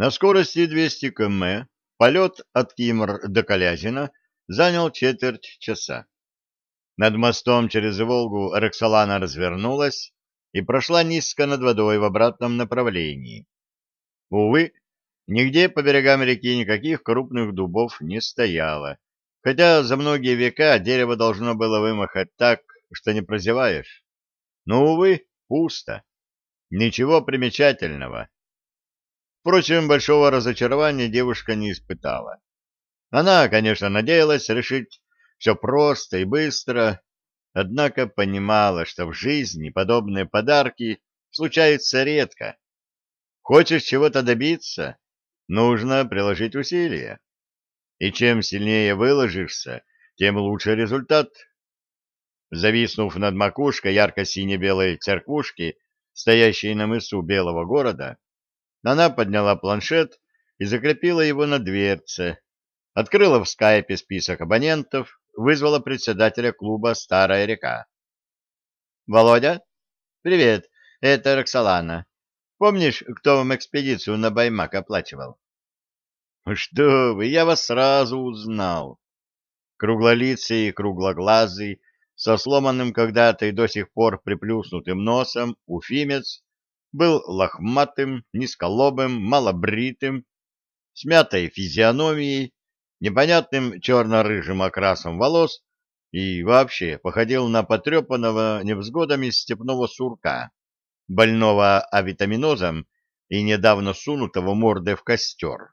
На скорости 200 км полет от Кимр до Калязина занял четверть часа. Над мостом через Волгу Роксолана развернулась и прошла низко над водой в обратном направлении. Увы, нигде по берегам реки никаких крупных дубов не стояло, хотя за многие века дерево должно было вымахать так, что не прозеваешь. Но, увы, пусто. Ничего примечательного. Впрочем, большого разочарования девушка не испытала. Она, конечно, надеялась решить все просто и быстро, однако понимала, что в жизни подобные подарки случаются редко. Хочешь чего-то добиться, нужно приложить усилия. И чем сильнее выложишься, тем лучше результат. Зависнув над макушкой ярко-сине-белой церквушки, стоящей на мысу Белого города, она подняла планшет и закрепила его на дверце, открыла в скайпе список абонентов, вызвала председателя клуба «Старая река». «Володя? Привет, это Роксолана. Помнишь, кто вам экспедицию на Баймак оплачивал?» «Что вы, я вас сразу узнал». Круглолицый и круглоглазый, со сломанным когда-то и до сих пор приплюснутым носом, уфимец был лохматым, низколобым, малобритым, с мятой физиономией, непонятным черно-рыжим окрасом волос и вообще походил на потрепанного невзгодами степного сурка, больного авитаминозом и недавно сунутого мордой в костер.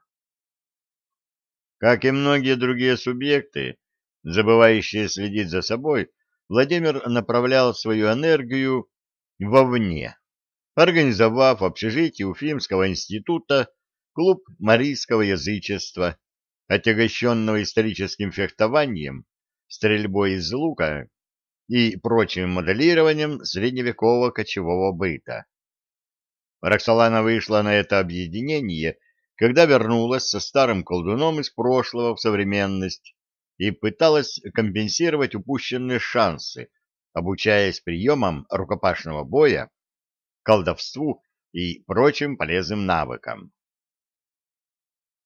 Как и многие другие субъекты, забывающие следить за собой, Владимир направлял свою энергию вовне, организовав в общежитии Уфимского института клуб марийского язычества, отягощенного историческим фехтованием, стрельбой из лука и прочим моделированием средневекового кочевого быта. Роксолана вышла на это объединение, когда вернулась со старым колдуном из прошлого в современность и пыталась компенсировать упущенные шансы, обучаясь приемам рукопашного боя колдовству и прочим полезным навыкам.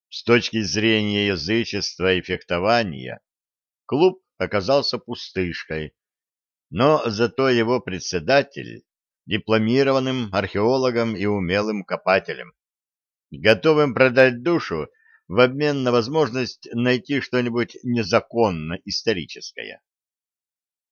С точки зрения язычества и фехтования, клуб оказался пустышкой, но зато его председатель дипломированным археологом и умелым копателем, готовым продать душу в обмен на возможность найти что-нибудь незаконно историческое.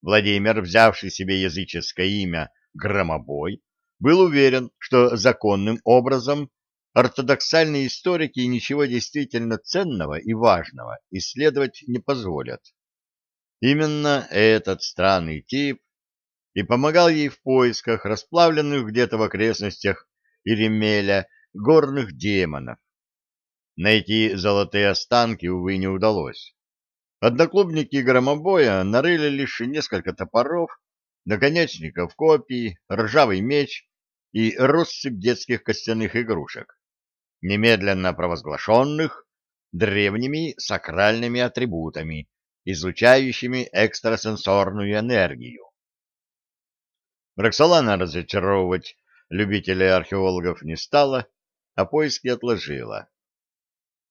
Владимир, взявший себе языческое имя Громобой, был уверен, что законным образом ортодоксальные историки ничего действительно ценного и важного исследовать не позволят. Именно этот странный тип и помогал ей в поисках расплавленных где-то в окрестностях Иремеля горных демонов. Найти золотые останки, увы, не удалось. Одноклубники громобоя нарыли лишь несколько топоров, наконечников копий, ржавый меч и россыпь детских костяных игрушек, немедленно провозглашенных древними сакральными атрибутами, излучающими экстрасенсорную энергию. Роксолана разочаровывать любителей археологов не стала, а поиски отложила.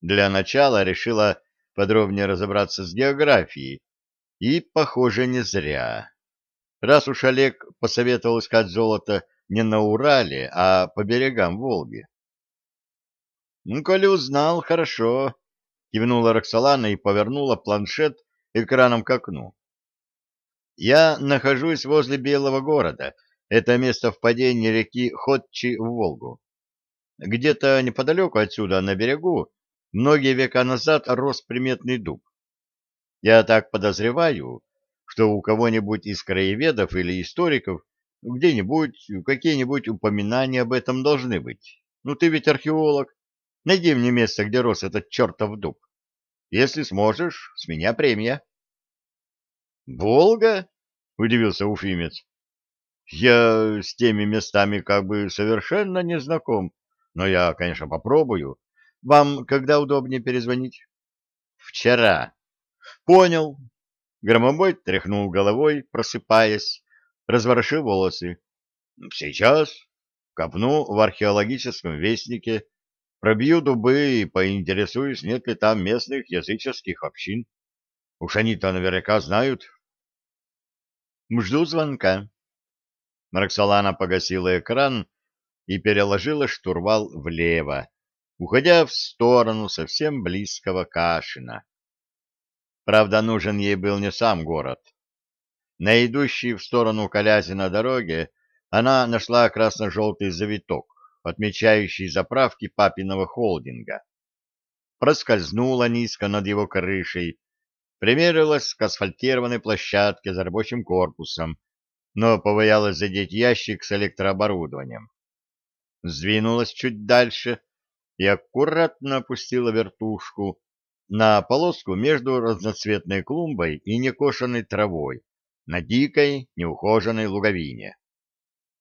Для начала решила подробнее разобраться с географией, и, похоже, не зря. Раз уж Олег посоветовал искать золото не на Урале, а по берегам Волги. — Ну, коли узнал, хорошо, — кивнула Роксолана и повернула планшет экраном к окну. — Я нахожусь возле Белого города. Это место впадения реки Ходчи в Волгу. Где-то неподалеку отсюда, на берегу, многие века назад рос приметный дуб. Я так подозреваю, что у кого-нибудь из краеведов или историков где-нибудь какие-нибудь упоминания об этом должны быть. Ну, ты ведь археолог. Найди мне место, где рос этот чертов дуб. Если сможешь, с меня премия. «Волга?» — удивился Уфимец. «Я с теми местами как бы совершенно не знаком, но я, конечно, попробую. Вам когда удобнее перезвонить?» «Вчера». «Понял». Громобой тряхнул головой, просыпаясь, разворошил волосы. Сейчас копну в археологическом вестнике. Пробью дубы и поинтересуюсь, нет ли там местных языческих общин. Уж они-то наверняка знают. Жду звонка. Марксалана погасила экран и переложила штурвал влево, уходя в сторону совсем близкого Кашина. Правда, нужен ей был не сам город. На идущей в сторону Колязина дороге она нашла красно-желтый завиток, отмечающий заправки папиного холдинга. Проскользнула низко над его крышей, примерилась к асфальтированной площадке за рабочим корпусом, но побоялась задеть ящик с электрооборудованием. Сдвинулась чуть дальше и аккуратно опустила вертушку на полоску между разноцветной клумбой и некошенной травой на дикой, неухоженной луговине.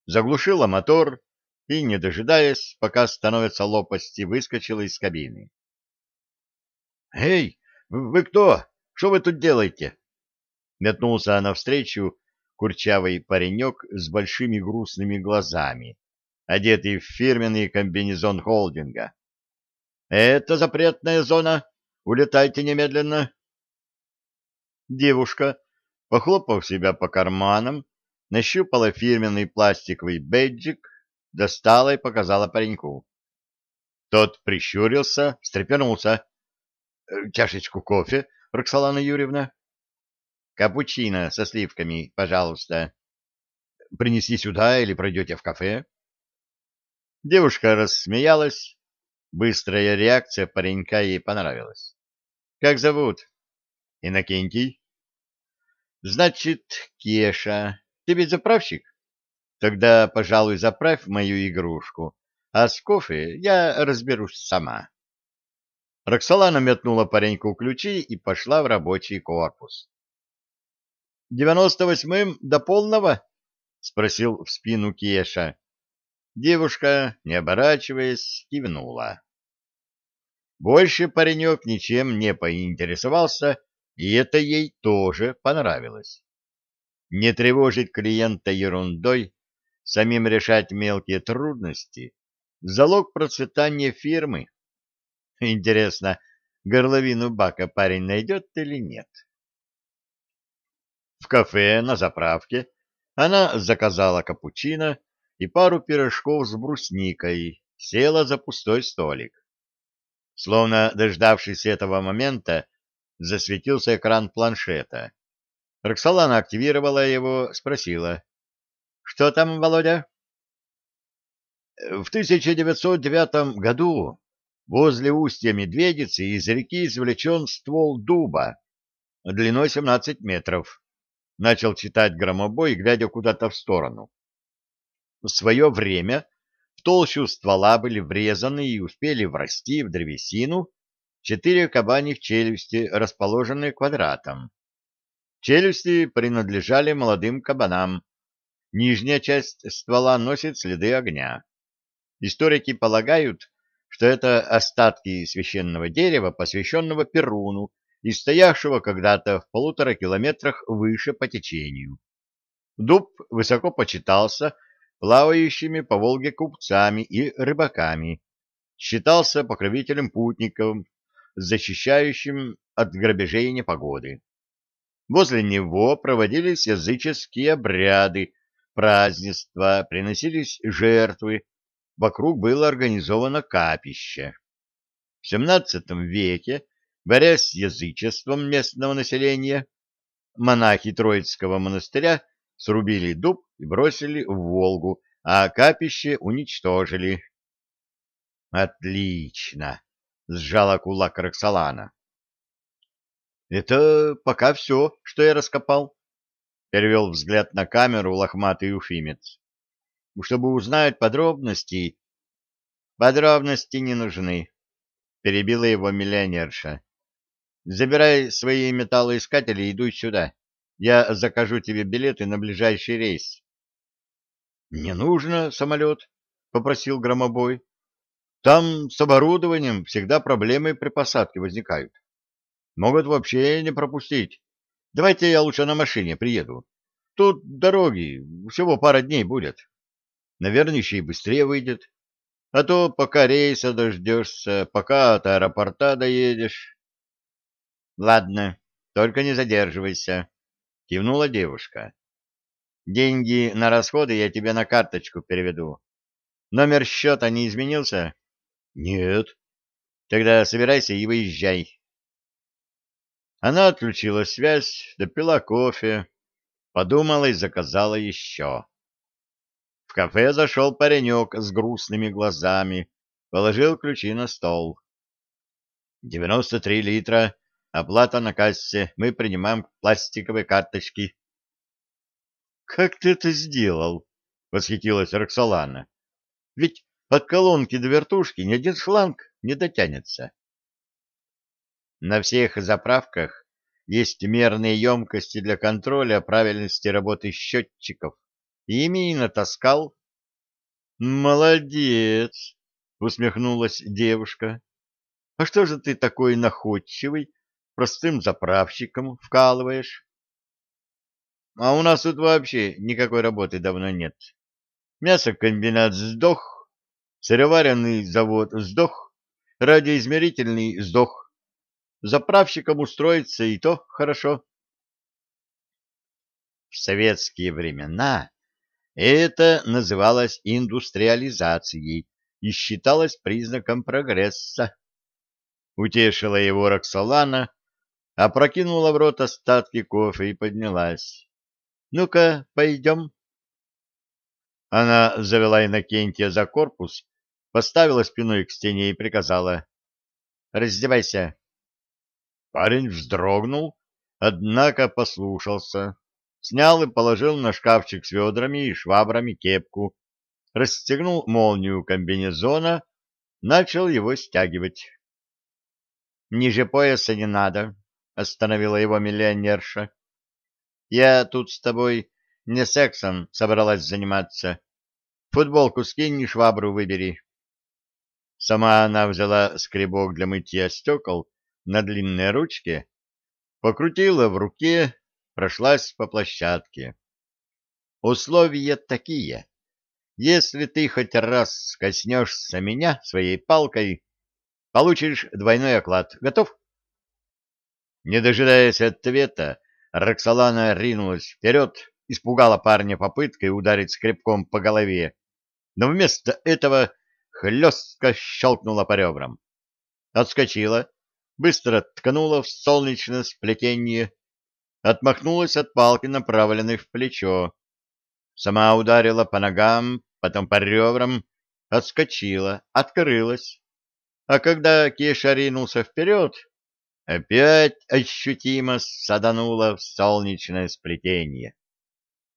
Заглушила мотор и, не дожидаясь, пока становятся лопасти, выскочила из кабины. «Эй, вы кто? Что вы тут делаете?» Метнулся навстречу курчавый паренек с большими грустными глазами, одетый в фирменный комбинезон холдинга. «Это запретная зона. Улетайте немедленно!» Девушка, похлопав себя по карманам, нащупала фирменный пластиковый бейджик, достала и показала пареньку. Тот прищурился, встрепенулся. «Э, — Чашечку кофе, Роксолана Юрьевна? — Капучино со сливками, пожалуйста. — Принеси сюда или пройдете в кафе? Девушка рассмеялась, Быстрая реакция паренька ей понравилась. «Как зовут?» «Иннокентий». «Значит, Кеша. Ты ведь заправщик? Тогда, пожалуй, заправь мою игрушку, а с кофе я разберусь сама». Роксолана метнула пареньку ключи и пошла в рабочий корпус. «Девяносто восьмым до полного?» — спросил в спину Кеша. Девушка, не оборачиваясь, кивнула. Больше паренек ничем не поинтересовался, и это ей тоже понравилось. Не тревожить клиента ерундой, самим решать мелкие трудности — залог процветания фирмы. Интересно, горловину бака парень найдет или нет? В кафе на заправке она заказала капучино и пару пирожков с брусникой, села за пустой столик. Словно дождавшись этого момента, засветился экран планшета. Роксолана активировала его, спросила. — Что там, Володя? — В 1909 году возле устья Медведицы из реки извлечен ствол дуба длиной 17 метров. Начал читать громобой, глядя куда-то в сторону. В свое время толщу ствола были врезаны и успели врасти в древесину четыре кабаньих челюсти, расположенные квадратом. Челюсти принадлежали молодым кабанам. Нижняя часть ствола носит следы огня. Историки полагают, что это остатки священного дерева, посвященного Перуну и стоявшего когда-то в полутора километрах выше по течению. Дуб высоко почитался плавающими по Волге купцами и рыбаками, считался покровителем путников, защищающим от грабежей и непогоды. Возле него проводились языческие обряды, празднества, приносились жертвы, вокруг было организовано капище. В XVII веке, борясь с язычеством местного населения, монахи Троицкого монастыря срубили дуб и бросили в Волгу, а капище уничтожили. «Отлично!» — сжала кулак Роксолана. «Это пока все, что я раскопал», — перевел взгляд на камеру лохматый уфимец. «Чтобы узнать подробности...» «Подробности не нужны», — перебила его миллионерша. «Забирай свои металлоискатели и иду сюда. Я закажу тебе билеты на ближайший рейс. — Не нужно самолет, — попросил Громобой. — Там с оборудованием всегда проблемы при посадке возникают. Могут вообще не пропустить. Давайте я лучше на машине приеду. Тут дороги, всего пара дней будет. Наверное, еще и быстрее выйдет. А то пока рейса дождешься, пока от аэропорта доедешь. — Ладно, только не задерживайся, — кивнула девушка. — Деньги на расходы я тебе на карточку переведу. Номер счета не изменился? — Нет. — Тогда собирайся и выезжай. Она отключила связь, допила кофе, подумала и заказала еще. В кафе зашел паренек с грустными глазами, положил ключи на стол. «Девяносто три литра, оплата на кассе, мы принимаем пластиковые карточки». «Как ты это сделал?» — восхитилась Роксолана. «Ведь от колонки до вертушки ни один шланг не дотянется». На всех заправках есть мерные емкости для контроля правильности работы счетчиков. Ими и натаскал. «Молодец!» — усмехнулась девушка. «А что же ты такой находчивый, простым заправщиком вкалываешь?» «А у нас тут вообще никакой работы давно нет. Мясокомбинат сдох, сыроваренный завод сдох, радиоизмерительный сдох, Заправщиком устроиться и то хорошо. В советские времена это называлось индустриализацией и считалось признаком прогресса. Утешила его Роксолана, опрокинула в рот остатки кофе и поднялась. «Ну-ка, пойдем». Она завела Иннокентия за корпус, поставила спиной к стене и приказала. «Раздевайся». Парень вздрогнул, однако послушался. Снял и положил на шкафчик с ведрами и швабрами кепку, расстегнул молнию комбинезона, начал его стягивать. — Ниже пояса не надо, — остановила его миллионерша. — Я тут с тобой не сексом собралась заниматься. Футболку скинь и швабру выбери. Сама она взяла скребок для мытья стекол на длинной ручке, покрутила в руке, прошлась по площадке. Условия такие. Если ты хоть раз коснешься меня своей палкой, получишь двойной оклад. Готов? Не дожидаясь ответа, Роксолана ринулась вперед, испугала парня попыткой ударить скребком по голове, но вместо этого хлестко щелкнула по ребрам. Отскочила, быстро ткнула в солнечное сплетение, отмахнулась от палки, направленной в плечо. Сама ударила по ногам, потом по ребрам, отскочила, открылась. А когда Кеша ринулся вперед, опять ощутимо саданула в солнечное сплетение.